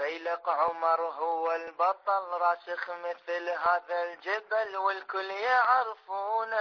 فيلق عمر هو البطل راسخ مثل هذا الجبل والكل يعرفونه.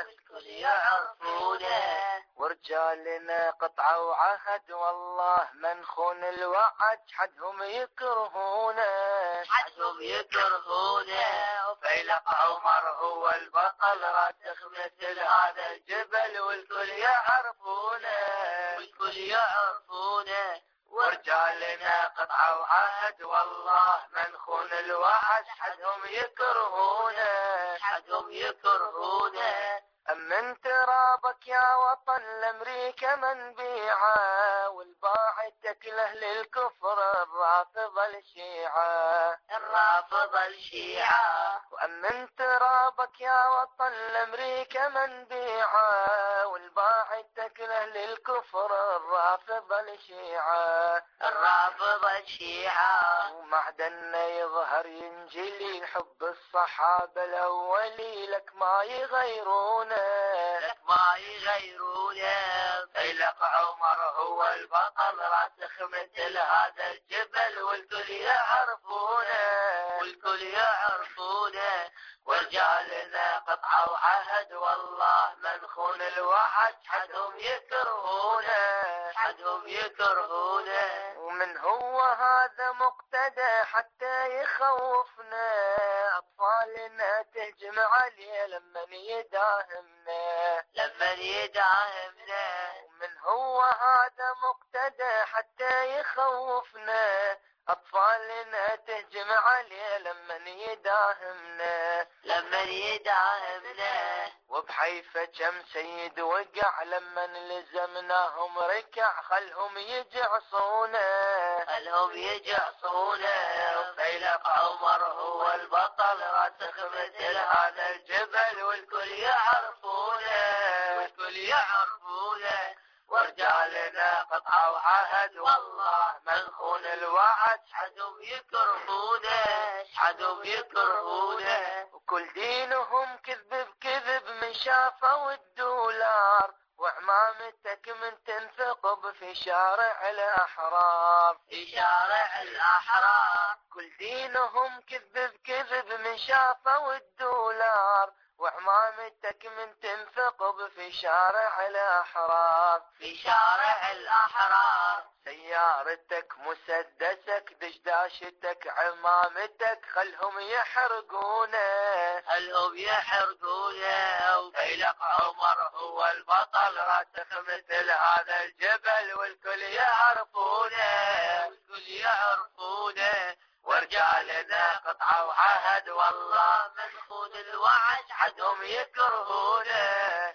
الكل يعرفونه. ورجالنا قطعوا عهد والله من خون الوعد حدهم يكرهونه. حدهم يكرهونه. فيلق عمر هو البطل راسخ مثل هذا الجبل والكل يعرفونه. والكل يعرفونه. ورجالنا قطعوا عهد والله من خون الوعد حدهم يكرهونه حدهم يكرهونه. أمن ترابك يا وطن لأمريكا من بيعة؟ والباعد تكله للكفر الرافض الشيعة. الرافض الشيعة. وأمن ترابك يا وطن لأمريكا من بيعه والباعد تكله للكفر الرافض الشيعة الرافض الشيعة ومعدنا يظهر ينجلي حب الصحابة الأولي لك ما يغيرونه. لك ما يغيرونه. فيلق عمر هو البطل راسخ مثل هذا الجبل والكل يعرفونه والكل يعرفونه ورجالنا قطعوا عهد والله من خون الوعد حدهم يكرهونه حدهم يكرهونه ومن هو هذا مقتدى حتى يخوفنا؟ أطفالنا تهجم عليه لما يداهمنا. لما يداهمنا. ومن هو هذا مقتدى حتى يخوفنا؟ أطفالنا تهجم عليه لما يداهمنا. لما يداهمنا. وبحيفا كم سيد وقع لما لزمناهم ركع خلهم يجعصونه خلهم يجعصونه فيلق عمر هو البطل راسخ مثل هذا الجبل والكل يعرفونه. ورجالنا قطعوا عهد والله. من خون الوعد حدهم يكرهونه حدهم يكرهونه وكل دينهم كذب بكذب من شافوا الدولار. وعمامتك من تنثقب في شارع الأحرار. في شارع الأحرار. كل دينهم كذب بكذب من شافوا الدولار. وعمامتك من تنثقب في شارع الأحرار. في شارع الأحرار. سيارتك مسدسك دشداشتك عمامتك خلهم يحرقونه. خلهم يحرقونه. فيلق عمر هو البطل راسخ مثل هذا الجبل والكل يعرفونه. والكل يعرفونه. ورجالنا قطعوا عهد والله من الوعد حدهم يكرهونه.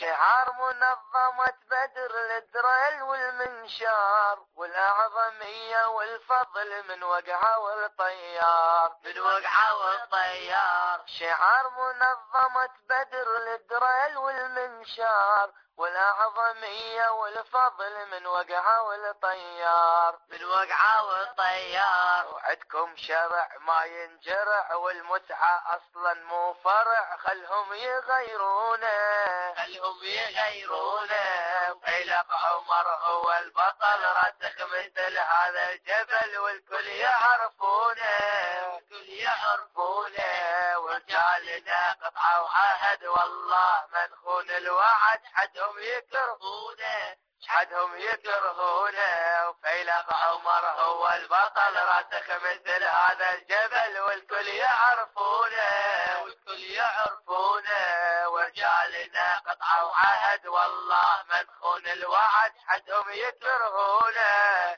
شعار منظمة بدر للدريل والمنشار والأعظمية والفضل من وقعة والطيار. من وقعة والطيار. شعار منظمة بدر للدريل والمنشار والأعظمية والفضل من وقعة والطيار. من وقعة والطيار. وعدكم شرع ما ينجرع والمتعة أصلا مو فرع خلهم يغيرونه خلهم يغيرونه فيلق عمر هو البطل راسخ مثل هذا الجبل والكل يعرفونه. والكل يعرفونه. ورجالنا قطعوا عهد والله من خون الوعد حدهم يكرهونه. حدهم يكرهونه وفيلق عمر هو البطل. راسخ مثل هذا الجبل والكل يعرفونه والكل يعرفونه ورجالنا قطعوا عهد والله من خون الوعد. حدهم يكرهونه